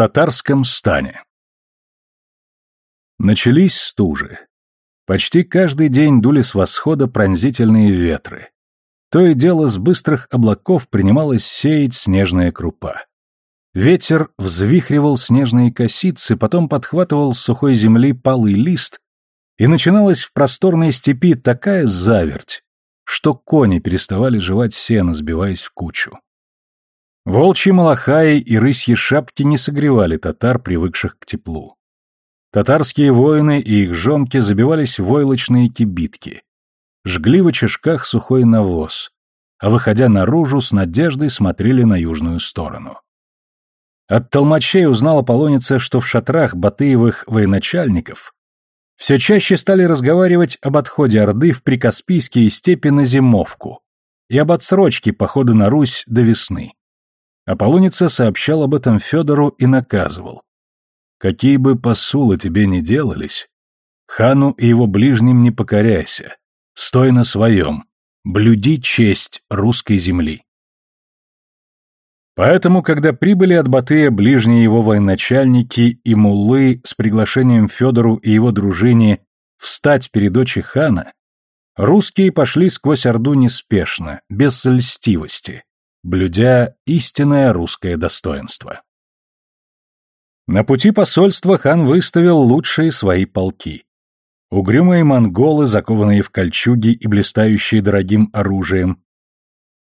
татарском стане Начались стужи. Почти каждый день дули с восхода пронзительные ветры. То и дело с быстрых облаков принималась сеять снежная крупа. Ветер взвихривал снежные косицы, потом подхватывал с сухой земли палый лист, и начиналась в просторной степи такая заверть, что кони переставали жевать сено, сбиваясь в кучу. Волчьи малахаи и рысьи шапки не согревали татар, привыкших к теплу. Татарские воины и их жонки забивались в войлочные кибитки, жгли в очишках сухой навоз, а выходя наружу, с надеждой смотрели на южную сторону. От толмачей узнала полоница, что в шатрах Батыевых военачальников все чаще стали разговаривать об отходе Орды в прикаспийские степи на зимовку и об отсрочке похода на Русь до весны. Аполлоница сообщал об этом Федору и наказывал. «Какие бы посулы тебе ни делались, хану и его ближним не покоряйся, стой на своем, блюди честь русской земли». Поэтому, когда прибыли от Батыя ближние его военачальники и муллы с приглашением Федору и его дружине встать перед очи хана, русские пошли сквозь Орду неспешно, без льстивости, блюдя истинное русское достоинство. На пути посольства хан выставил лучшие свои полки. Угрюмые монголы, закованные в кольчуги и блистающие дорогим оружием,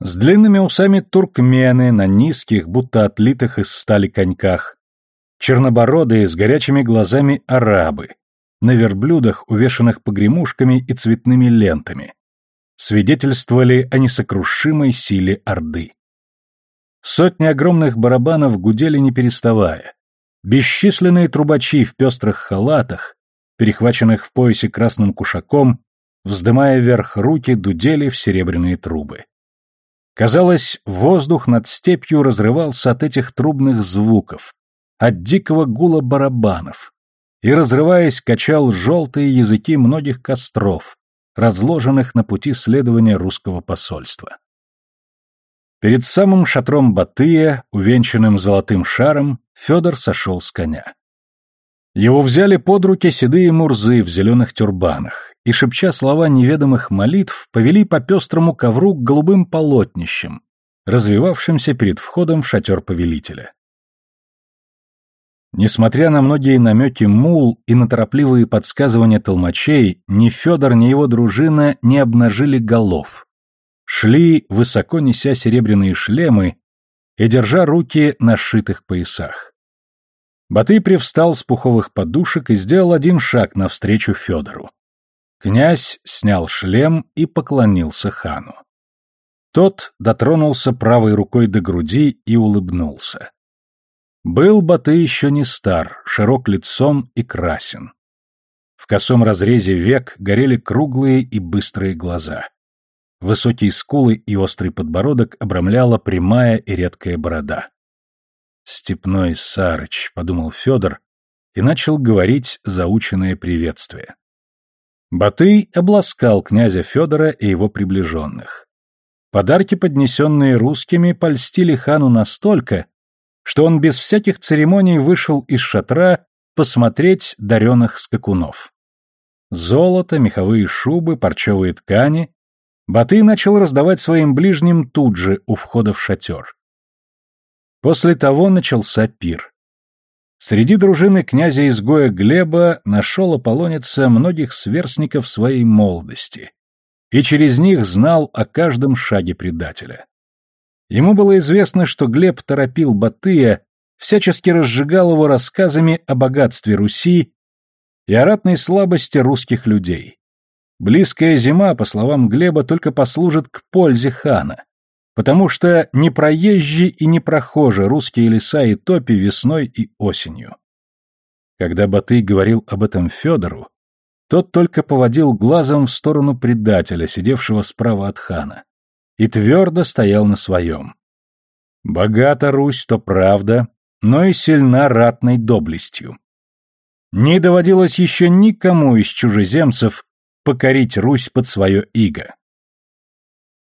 с длинными усами туркмены на низких, будто отлитых из стали коньках. Чернобородые с горячими глазами арабы. На верблюдах, увешанных погремушками и цветными лентами. Свидетельствовали о несокрушимой силе Орды. Сотни огромных барабанов гудели не переставая. Бесчисленные трубачи в пестрых халатах, перехваченных в поясе красным кушаком, вздымая вверх руки, дудели в серебряные трубы. Казалось, воздух над степью разрывался от этих трубных звуков, от дикого гула барабанов, и, разрываясь, качал желтые языки многих костров, разложенных на пути следования русского посольства. Перед самым шатром Батыя, увенчанным золотым шаром, Федор сошел с коня. Его взяли под руки седые мурзы в зеленых тюрбанах и, шепча слова неведомых молитв, повели по пестрому ковру к голубым полотнищам, развивавшимся перед входом в шатер повелителя. Несмотря на многие намеки мул и на торопливые подсказывания толмачей, ни Федор, ни его дружина не обнажили голов. Шли, высоко неся серебряные шлемы и держа руки на сшитых поясах. Батый привстал с пуховых подушек и сделал один шаг навстречу Федору. Князь снял шлем и поклонился хану. Тот дотронулся правой рукой до груди и улыбнулся. Был Батый еще не стар, широк лицом и красен. В косом разрезе век горели круглые и быстрые глаза. Высокие скулы и острый подбородок обрамляла прямая и редкая борода. «Степной Сарыч», — подумал Федор, и начал говорить заученное приветствие. Батый обласкал князя Федора и его приближенных. Подарки, поднесенные русскими, польстили хану настолько, что он без всяких церемоний вышел из шатра посмотреть даренных скакунов. Золото, меховые шубы, парчевые ткани Батый начал раздавать своим ближним тут же у входа в шатер. После того начался пир. Среди дружины князя-изгоя Глеба нашел Аполлонец многих сверстников своей молодости и через них знал о каждом шаге предателя. Ему было известно, что Глеб торопил Батыя, всячески разжигал его рассказами о богатстве Руси и о ратной слабости русских людей. Близкая зима, по словам Глеба, только послужит к пользе хана, потому что не проезжие и не прохожи русские леса и топи весной и осенью. Когда Батый говорил об этом Федору, тот только поводил глазом в сторону предателя, сидевшего справа от хана, и твердо стоял на своем. Богата Русь, то правда, но и сильна ратной доблестью. Не доводилось еще никому из чужеземцев покорить Русь под свое иго.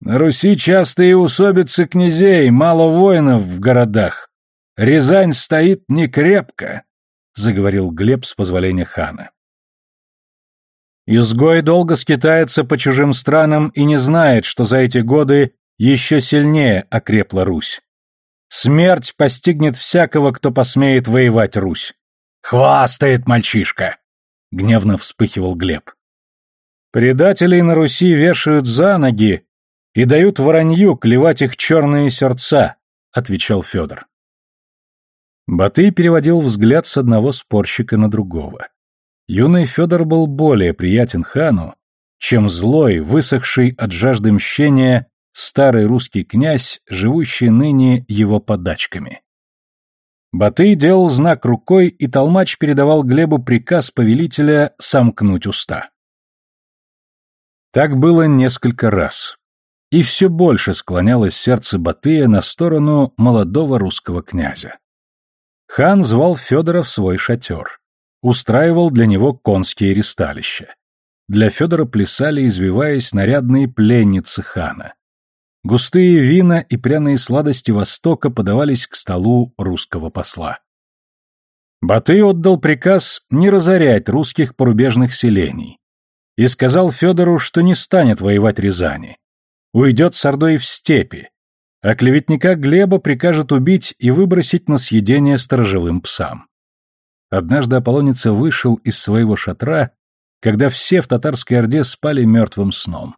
На Руси частые усобицы князей, мало воинов в городах, Рязань стоит некрепко, заговорил Глеб с позволения хана. Изгой долго скитается по чужим странам и не знает, что за эти годы еще сильнее окрепла Русь. Смерть постигнет всякого, кто посмеет воевать Русь. Хвастает мальчишка, гневно вспыхивал Глеб. Предателей на Руси вешают за ноги и дают воронью клевать их черные сердца, отвечал Федор. Батый переводил взгляд с одного спорщика на другого. Юный Федор был более приятен хану, чем злой, высохший от жажды мщения старый русский князь, живущий ныне его подачками. Батый делал знак рукой, и толмач передавал Глебу приказ повелителя сомкнуть уста. Так было несколько раз. И все больше склонялось сердце Батыя на сторону молодого русского князя. Хан звал Федора в свой шатер. Устраивал для него конские ресталища. Для Федора плясали, извиваясь, нарядные пленницы хана. Густые вина и пряные сладости Востока подавались к столу русского посла. Баты отдал приказ не разорять русских порубежных селений, и сказал Федору, что не станет воевать Рязани. Уйдет с Ордой в степи, а клеветника Глеба прикажет убить и выбросить на съедение сторожевым псам. Однажды Аполлоница вышел из своего шатра, когда все в татарской Орде спали мертвым сном.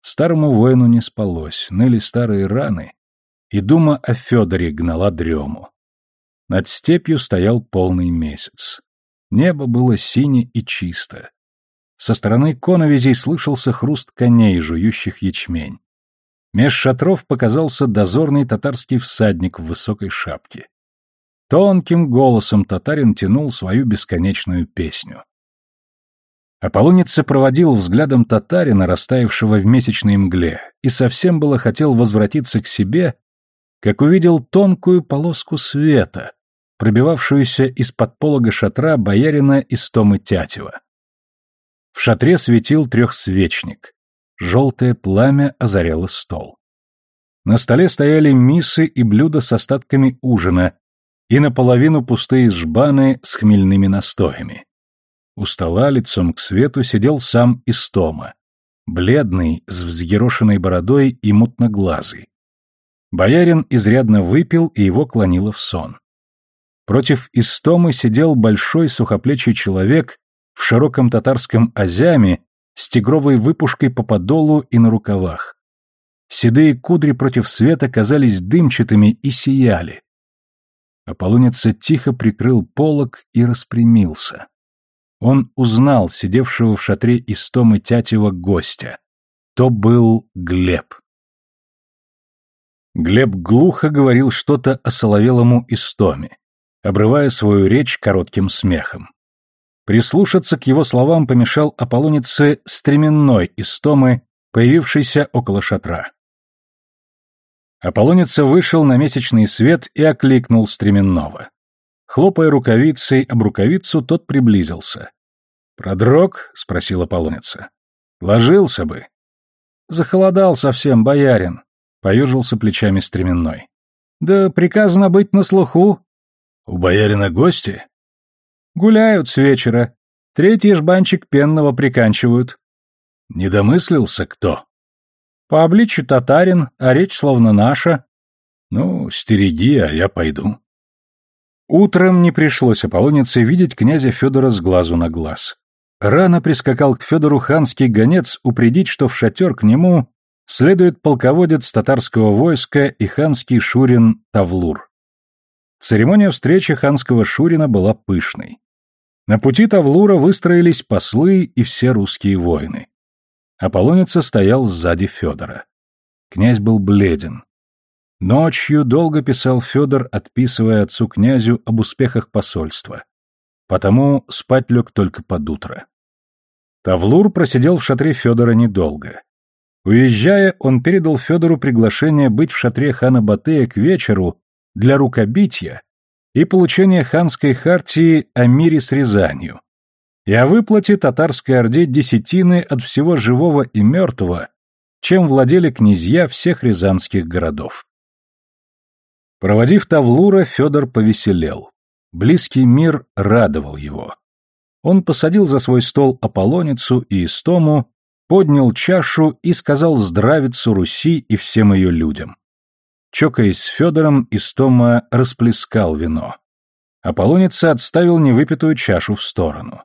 Старому воину не спалось, ныли старые раны, и дума о Федоре гнала дрему. Над степью стоял полный месяц. Небо было сине и чисто. Со стороны коновизей слышался хруст коней, жующих ячмень. Меж шатров показался дозорный татарский всадник в высокой шапке. Тонким голосом татарин тянул свою бесконечную песню. Аполлоница проводил взглядом татарина, растаявшего в месячной мгле, и совсем было хотел возвратиться к себе, как увидел тонкую полоску света, пробивавшуюся из-под полога шатра боярина Истомы Тятева. В шатре светил трехсвечник. Желтое пламя озаряло стол. На столе стояли мисы и блюда с остатками ужина и наполовину пустые жбаны с хмельными настоями. У стола лицом к свету сидел сам Истома, бледный, с взъерошенной бородой и мутноглазый. Боярин изрядно выпил, и его клонило в сон. Против Истомы сидел большой сухоплечий человек в широком татарском азяме с тигровой выпушкой по подолу и на рукавах. Седые кудри против света казались дымчатыми и сияли. Аполлоница тихо прикрыл полог и распрямился. Он узнал сидевшего в шатре Истомы Тятева гостя. То был Глеб. Глеб глухо говорил что-то о соловелому Истоме, обрывая свою речь коротким смехом. Прислушаться к его словам помешал Аполлонице стременной из Томы, появившийся около шатра. Аполлоница вышел на месячный свет и окликнул стременного. Хлопая рукавицей об рукавицу, тот приблизился. «Продрог?» — спросил Аполлоница. «Ложился бы». «Захолодал совсем, боярин», — поежился плечами стременной. «Да приказано быть на слуху». «У боярина гости?» Гуляют с вечера. Третий жбанчик пенного приканчивают. Не домыслился кто? По обличию татарин, а речь словно наша. Ну, стереги, а я пойду. Утром не пришлось Аполлонице видеть князя Федора с глазу на глаз. Рано прискакал к Федору ханский гонец упредить, что в шатер к нему следует полководец татарского войска и ханский шурин Тавлур. Церемония встречи ханского шурина была пышной. На пути Тавлура выстроились послы и все русские воины. Аполлоница стоял сзади Федора. Князь был бледен. Ночью долго писал Федор, отписывая отцу князю об успехах посольства. Потому спать лег только под утро. Тавлур просидел в шатре Федора недолго. Уезжая, он передал Федору приглашение быть в шатре хана Батыя к вечеру для рукобития и получение ханской хартии о мире с Рязанью, и о выплате татарской орде десятины от всего живого и мертвого, чем владели князья всех рязанских городов. Проводив Тавлура, Федор повеселел. Близкий мир радовал его. Он посадил за свой стол Аполлоницу и Истому, поднял чашу и сказал здравицу Руси и всем ее людям. Чокаясь с Федором, Истома расплескал вино. Аполлоница отставил невыпитую чашу в сторону.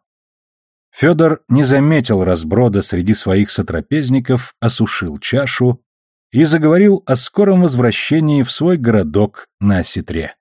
Федор не заметил разброда среди своих сотрапезников, осушил чашу и заговорил о скором возвращении в свой городок на осетре.